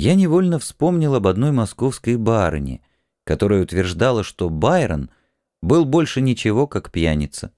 Я невольно вспомнил об одной московской барыне, которая утверждала, что Байрон был больше ничего, как пьяница.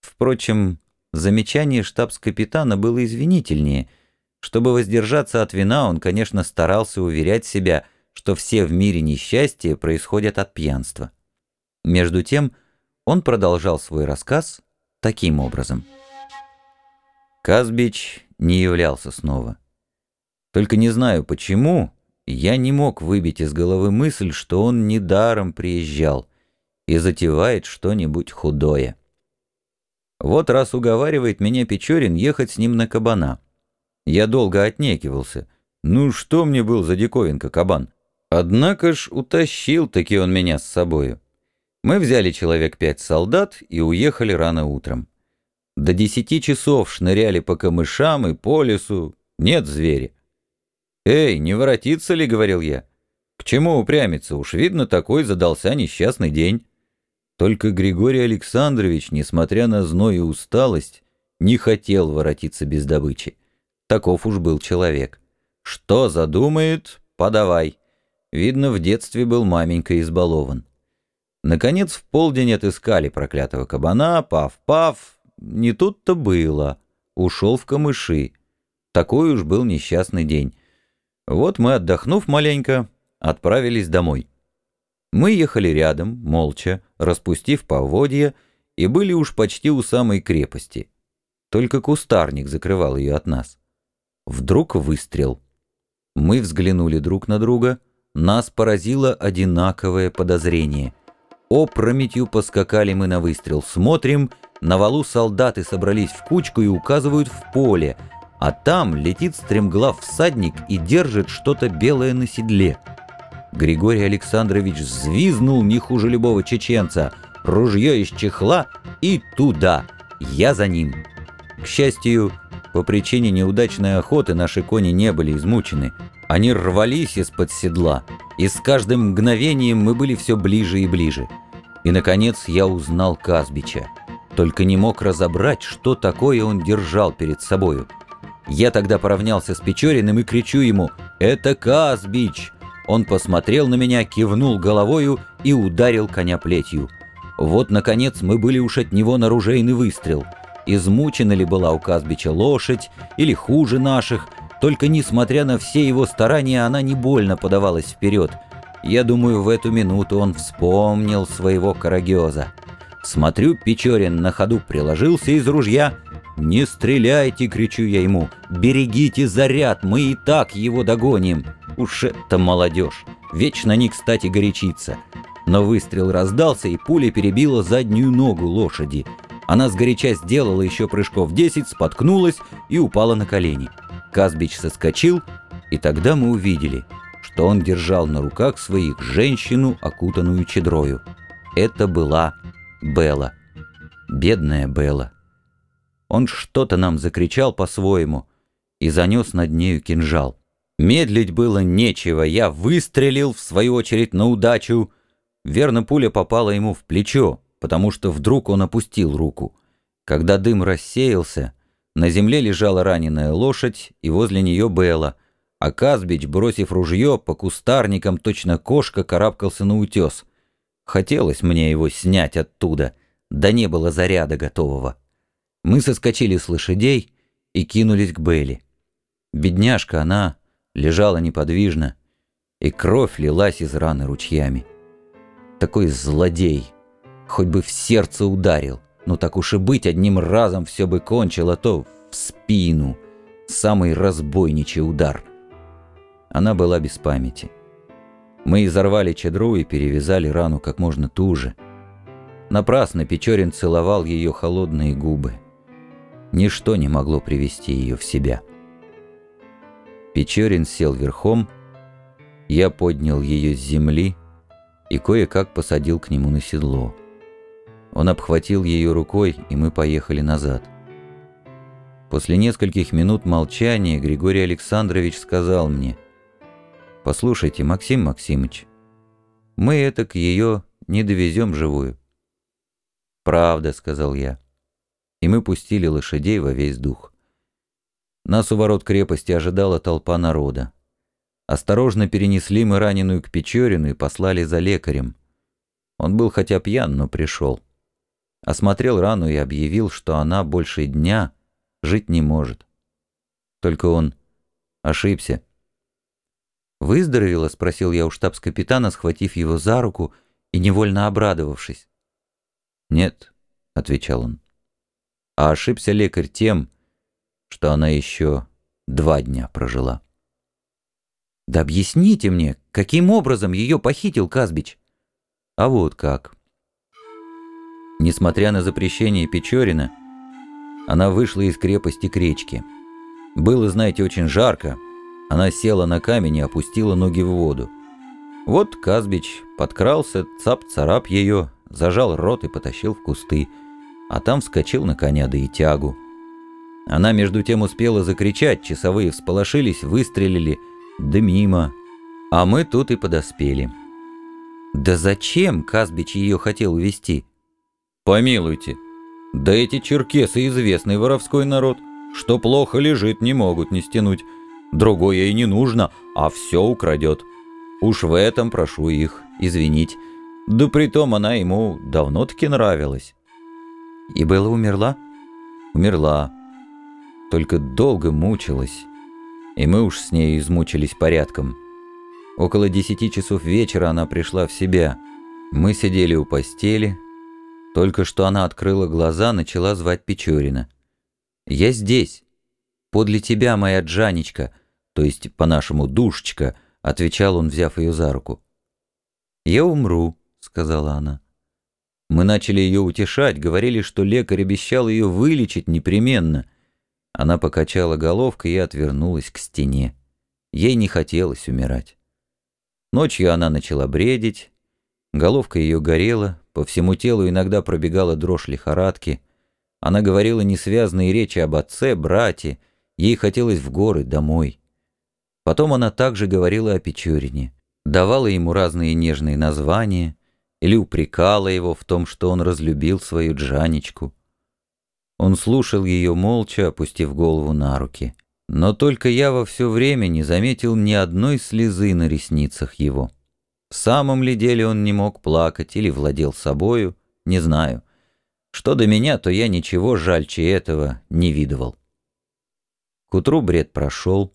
Впрочем, замечание штабс-капитана было извинительнее. Чтобы воздержаться от вина, он, конечно, старался уверять себя, что все в мире несчастья происходят от пьянства. Между тем, он продолжал свой рассказ таким образом. Казбич не являлся снова. Только не знаю почему, я не мог выбить из головы мысль, что он недаром приезжал и затевает что-нибудь худое. Вот раз уговаривает меня Печорин ехать с ним на кабана. Я долго отнекивался. Ну что мне был за диковинка кабан? Однако ж утащил-таки он меня с собою. Мы взяли человек пять солдат и уехали рано утром. До десяти часов шныряли по камышам и по лесу. Нет зверя. «Эй, не воротиться ли?» — говорил я. «К чему упрямиться? Уж видно, такой задался несчастный день». Только Григорий Александрович, несмотря на зной и усталость, не хотел воротиться без добычи. Таков уж был человек. Что задумает, подавай. Видно, в детстве был маменька избалован. Наконец в полдень отыскали проклятого кабана, пав-пав. Не тут-то было. Ушел в камыши. Такой уж был несчастный день. Вот мы, отдохнув маленько, отправились домой. Мы ехали рядом, молча, распустив поводья, и были уж почти у самой крепости. Только кустарник закрывал ее от нас. Вдруг выстрел. Мы взглянули друг на друга, нас поразило одинаковое подозрение. Опрометью поскакали мы на выстрел. Смотрим, на валу солдаты собрались в кучку и указывают в поле, а там летит стремглав всадник и держит что-то белое на седле. Григорий Александрович взвизнул не хуже любого чеченца, ружье из чехла и туда, я за ним. К счастью, по причине неудачной охоты наши кони не были измучены. Они рвались из-под седла, и с каждым мгновением мы были все ближе и ближе. И, наконец, я узнал Казбича. Только не мог разобрать, что такое он держал перед собою. Я тогда поравнялся с Печориным и кричу ему «Это Казбич!» Он посмотрел на меня, кивнул головою и ударил коня плетью. Вот, наконец, мы были уж от него на ружейный выстрел. Измучена ли была у Казбича лошадь, или хуже наших, только несмотря на все его старания, она не больно подавалась вперед. Я думаю, в эту минуту он вспомнил своего карагеза. Смотрю, Печорин на ходу приложился из ружья. «Не стреляйте!» — кричу я ему. «Берегите заряд, мы и так его догоним!» Уж это молодежь. Вечно не кстати горячится. Но выстрел раздался, и пуля перебила заднюю ногу лошади. Она сгоряча сделала еще прыжков 10, споткнулась и упала на колени. Казбич соскочил, и тогда мы увидели, что он держал на руках своих женщину, окутанную чедрою. Это была Белла. Бедная Белла. Он что-то нам закричал по-своему и занес над нею кинжал. Медлить было нечего, я выстрелил, в свою очередь, на удачу. Верно, пуля попала ему в плечо, потому что вдруг он опустил руку. Когда дым рассеялся, на земле лежала раненая лошадь, и возле нее Белла, а Казбич, бросив ружье, по кустарникам точно кошка карабкался на утес. Хотелось мне его снять оттуда, да не было заряда готового. Мы соскочили с лошадей и кинулись к Белли. Бедняжка, она лежала неподвижно, и кровь лилась из раны ручьями. Такой злодей, хоть бы в сердце ударил, но так уж и быть, одним разом все бы кончило, то в спину, самый разбойничий удар. Она была без памяти. Мы изорвали чедру и перевязали рану как можно туже. Напрасно Печорин целовал ее холодные губы. Ничто не могло привести ее в себя. Печорин сел верхом, я поднял ее с земли и кое-как посадил к нему на седло. Он обхватил ее рукой, и мы поехали назад. После нескольких минут молчания Григорий Александрович сказал мне, «Послушайте, Максим Максимыч, мы это к ее не довезем живую». «Правда», — сказал я, и мы пустили лошадей во весь дух. Нас у ворот крепости ожидала толпа народа. Осторожно перенесли мы раненую к Печорину и послали за лекарем. Он был хотя пьян, но пришел. Осмотрел рану и объявил, что она больше дня жить не может. Только он ошибся. «Выздоровела?» — спросил я у штабс-капитана, схватив его за руку и невольно обрадовавшись. «Нет», — отвечал он. А ошибся лекарь тем, что она еще два дня прожила. «Да объясните мне, каким образом ее похитил Казбич?» «А вот как». Несмотря на запрещение Печорина, она вышла из крепости к речке. Было, знаете, очень жарко. Она села на камень и опустила ноги в воду. Вот Казбич подкрался, цап-царап ее, зажал рот и потащил в кусты, а там вскочил на коня да и тягу. Она между тем успела закричать, часовые всполошились, выстрелили, да мимо. А мы тут и подоспели. Да зачем Казбич ее хотел увести? Помилуйте, да эти черкесы известный воровской народ, что плохо лежит, не могут не стянуть. Другое и не нужно, а все украдет. Уж в этом прошу их извинить. Да притом она ему давно-таки нравилась. И Белла умерла? Умерла. Только долго мучилась. И мы уж с ней измучились порядком. Около десяти часов вечера она пришла в себя. Мы сидели у постели. Только что она открыла глаза, начала звать Печорина. «Я здесь. Подле тебя, моя Джанечка, то есть, по-нашему, душечка», отвечал он, взяв ее за руку. «Я умру», — сказала она. Мы начали ее утешать, говорили, что лекарь обещал ее вылечить непременно. Она покачала головкой и отвернулась к стене. Ей не хотелось умирать. Ночью она начала бредить, головка ее горела, по всему телу иногда пробегала дрожь лихорадки. Она говорила несвязные речи об отце, брате, ей хотелось в горы, домой. Потом она также говорила о Печорине, давала ему разные нежные названия — или упрекала его в том, что он разлюбил свою Джанечку. Он слушал ее молча, опустив голову на руки. Но только я во все время не заметил ни одной слезы на ресницах его. В самом ли деле он не мог плакать или владел собою, не знаю. Что до меня, то я ничего жальче этого не видывал. К утру бред прошел.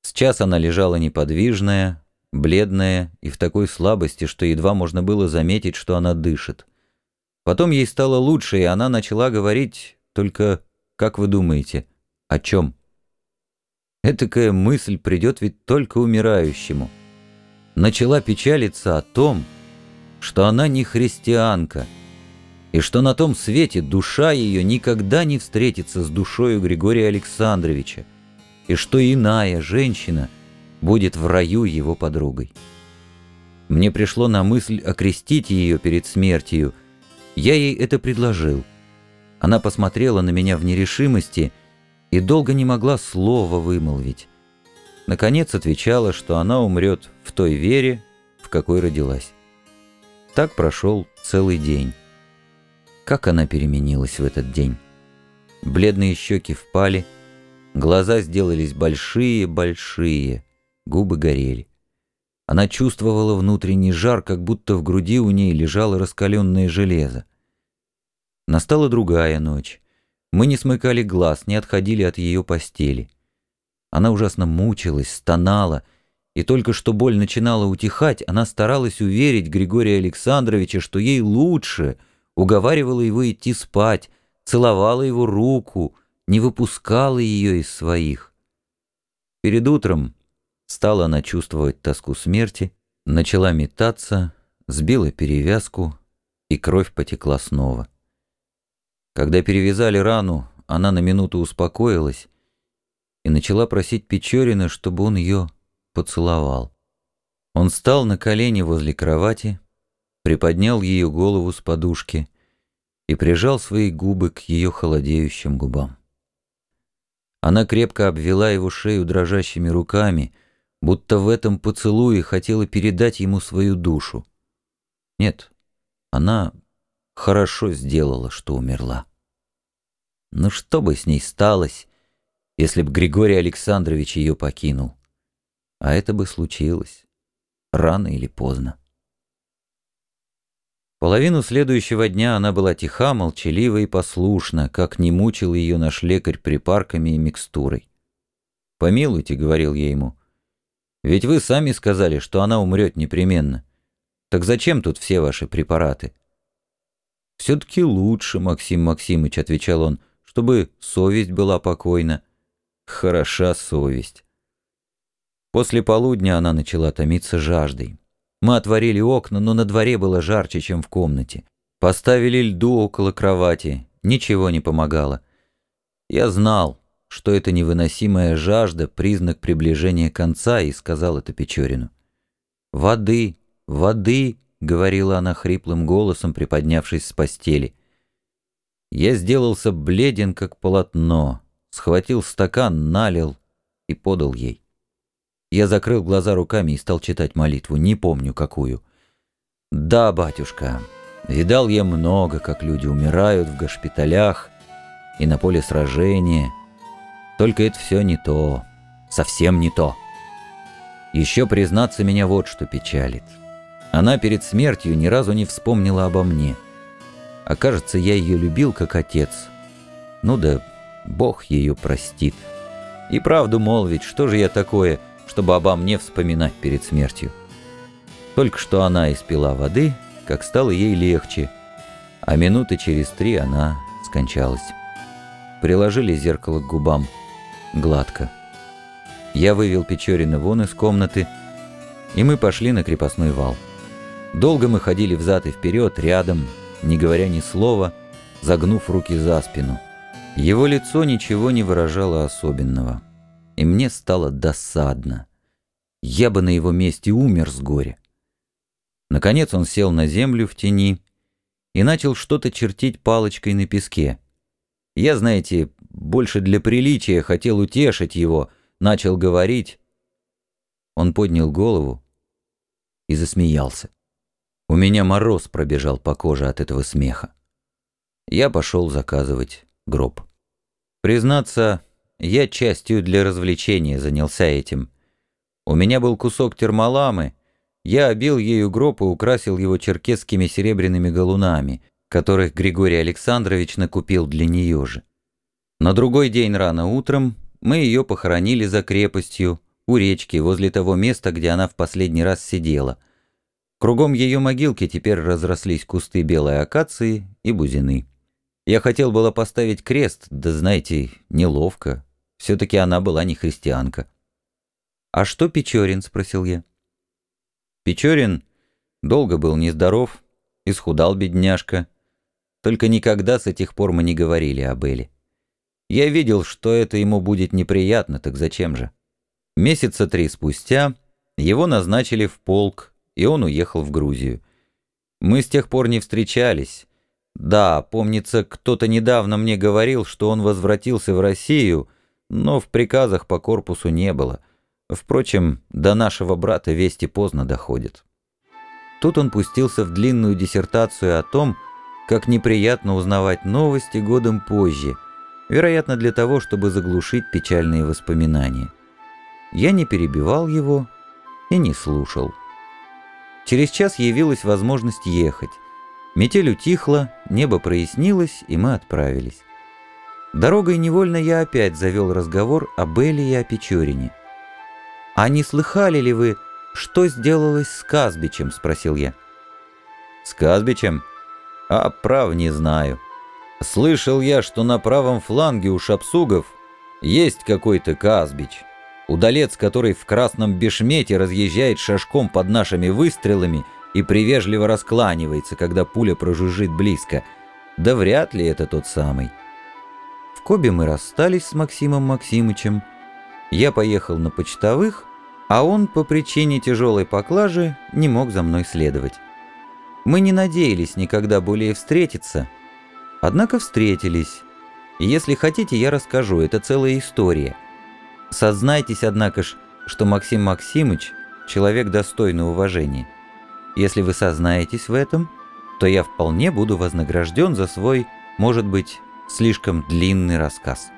С час она лежала неподвижная, бледная и в такой слабости, что едва можно было заметить, что она дышит. Потом ей стало лучше, и она начала говорить, только, как вы думаете, о чем? Этакая мысль придет ведь только умирающему. Начала печалиться о том, что она не христианка, и что на том свете душа ее никогда не встретится с душою Григория Александровича, и что иная женщина — будет в раю его подругой. Мне пришло на мысль окрестить ее перед смертью. Я ей это предложил. Она посмотрела на меня в нерешимости и долго не могла слова вымолвить. Наконец отвечала, что она умрет в той вере, в какой родилась. Так прошел целый день. Как она переменилась в этот день. Бледные щеки впали, глаза сделались большие-большие — губы горели. Она чувствовала внутренний жар, как будто в груди у ней лежало раскаленное железо. Настала другая ночь. Мы не смыкали глаз, не отходили от ее постели. Она ужасно мучилась, стонала, и только что боль начинала утихать, она старалась уверить Григория Александровича, что ей лучше, уговаривала его идти спать, целовала его руку, не выпускала ее из своих. Перед утром Стала она чувствовать тоску смерти, начала метаться, сбила перевязку, и кровь потекла снова. Когда перевязали рану, она на минуту успокоилась и начала просить Печорина, чтобы он ее поцеловал. Он стал на колени возле кровати, приподнял ее голову с подушки и прижал свои губы к ее холодеющим губам. Она крепко обвела его шею дрожащими руками, будто в этом поцелуе хотела передать ему свою душу. Нет, она хорошо сделала, что умерла. Но что бы с ней сталось, если б Григорий Александрович ее покинул? А это бы случилось. Рано или поздно. Половину следующего дня она была тиха, молчалива и послушна, как не мучил ее наш лекарь припарками и микстурой. «Помилуйте», — говорил я ему, — «ведь вы сами сказали, что она умрет непременно. Так зачем тут все ваши препараты?» «Все-таки лучше, Максим Максимыч», — отвечал он, — «чтобы совесть была покойна». «Хороша совесть». После полудня она начала томиться жаждой. Мы отворили окна, но на дворе было жарче, чем в комнате. Поставили льду около кровати. Ничего не помогало. Я знал, что это невыносимая жажда — признак приближения конца, и сказал это Печорину. «Воды, воды!» — говорила она хриплым голосом, приподнявшись с постели. Я сделался бледен, как полотно, схватил стакан, налил и подал ей. Я закрыл глаза руками и стал читать молитву, не помню какую. «Да, батюшка, видал я много, как люди умирают в госпиталях и на поле сражения. Только это все не то, совсем не то. Еще, признаться, меня вот что печалит. Она перед смертью ни разу не вспомнила обо мне. А кажется, я ее любил как отец. Ну да, Бог ее простит. И правду молвить, что же я такое — чтобы обо мне вспоминать перед смертью. Только что она испила воды, как стало ей легче, а минуты через три она скончалась. Приложили зеркало к губам. Гладко. Я вывел Печорина вон из комнаты, и мы пошли на крепостной вал. Долго мы ходили взад и вперед, рядом, не говоря ни слова, загнув руки за спину. Его лицо ничего не выражало особенного и мне стало досадно. Я бы на его месте умер с горя. Наконец он сел на землю в тени и начал что-то чертить палочкой на песке. Я, знаете, больше для приличия хотел утешить его, начал говорить. Он поднял голову и засмеялся. У меня мороз пробежал по коже от этого смеха. Я пошел заказывать гроб. Признаться, я частью для развлечения занялся этим. У меня был кусок термоламы, я обил ею гроб и украсил его черкесскими серебряными галунами, которых Григорий Александрович накупил для нее же. На другой день рано утром мы ее похоронили за крепостью, у речки, возле того места, где она в последний раз сидела. Кругом ее могилки теперь разрослись кусты белой акации и бузины. Я хотел было поставить крест, да знаете, неловко, все-таки она была не христианка. «А что Печорин?» — спросил я. Печорин долго был нездоров, исхудал бедняжка. Только никогда с этих пор мы не говорили об Эле. Я видел, что это ему будет неприятно, так зачем же? Месяца три спустя его назначили в полк, и он уехал в Грузию. Мы с тех пор не встречались. Да, помнится, кто-то недавно мне говорил, что он возвратился в Россию — но в приказах по корпусу не было. Впрочем, до нашего брата вести поздно доходит. Тут он пустился в длинную диссертацию о том, как неприятно узнавать новости годом позже, вероятно, для того, чтобы заглушить печальные воспоминания. Я не перебивал его и не слушал. Через час явилась возможность ехать. Метель утихла, небо прояснилось, и мы отправились. Дорогой невольно я опять завел разговор о Белле и о Печорине. «А не слыхали ли вы, что сделалось с Казбичем?» — спросил я. «С Казбичем? А прав не знаю. Слышал я, что на правом фланге у шапсугов есть какой-то Казбич, удалец, который в красном бешмете разъезжает шашком под нашими выстрелами и привежливо раскланивается, когда пуля прожужжит близко. Да вряд ли это тот самый». В Кобе мы расстались с Максимом Максимычем. Я поехал на почтовых, а он по причине тяжелой поклажи не мог за мной следовать. Мы не надеялись никогда более встретиться, однако встретились. И если хотите, я расскажу, это целая история. Сознайтесь, однако ж, что Максим Максимыч — человек достойный уважения. Если вы сознаетесь в этом, то я вполне буду вознагражден за свой, может быть, слишком длинный рассказ.